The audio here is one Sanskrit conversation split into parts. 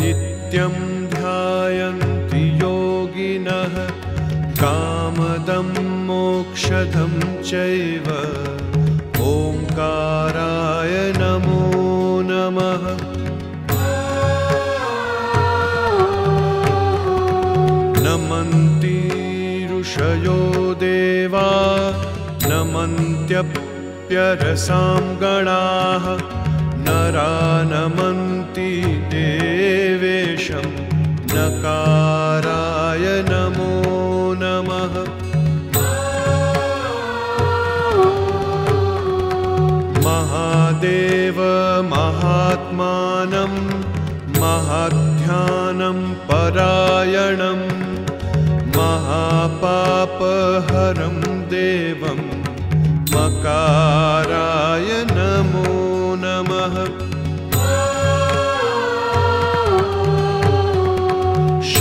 नित्यं ध्यायन्ति योगिनः कामदं मोक्षदं चैव। ओङ्काराय नमो नमः। नमन्ति ऋषयो देवा नमन्त्यप्यरसां गणाः नरा नमन्ति देवेशं नकाराय नमो। नमः महादेव महात्मानं महाध्यानं परायणं महापापहरं देवं मकाराय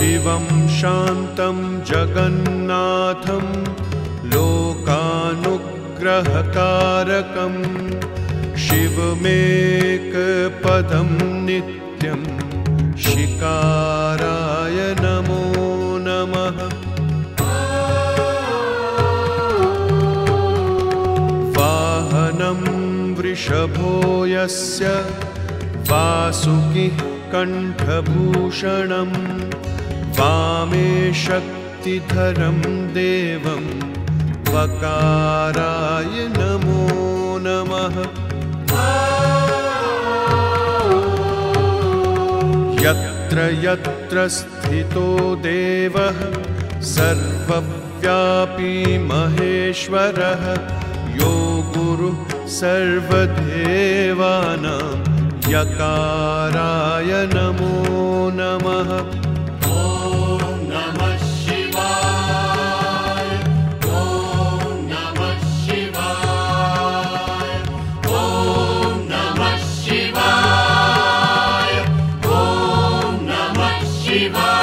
शिवं शान्तं जगन्नाथं लोकानुग्रहकारकम् शिवमेकपदं नित्यं शिकाराय नमो नमः। वाहनं वृषभो यस्य वासुकिः कण्ठभूषणं वामे शक्तिधरं देवं वकाराय नमो नमः। यत्र यत्र स्थितो देवः सर्वव्यापी महेश्वरः यो गुरुः सर्वदेवानां यकाराय नमो नमः Viva!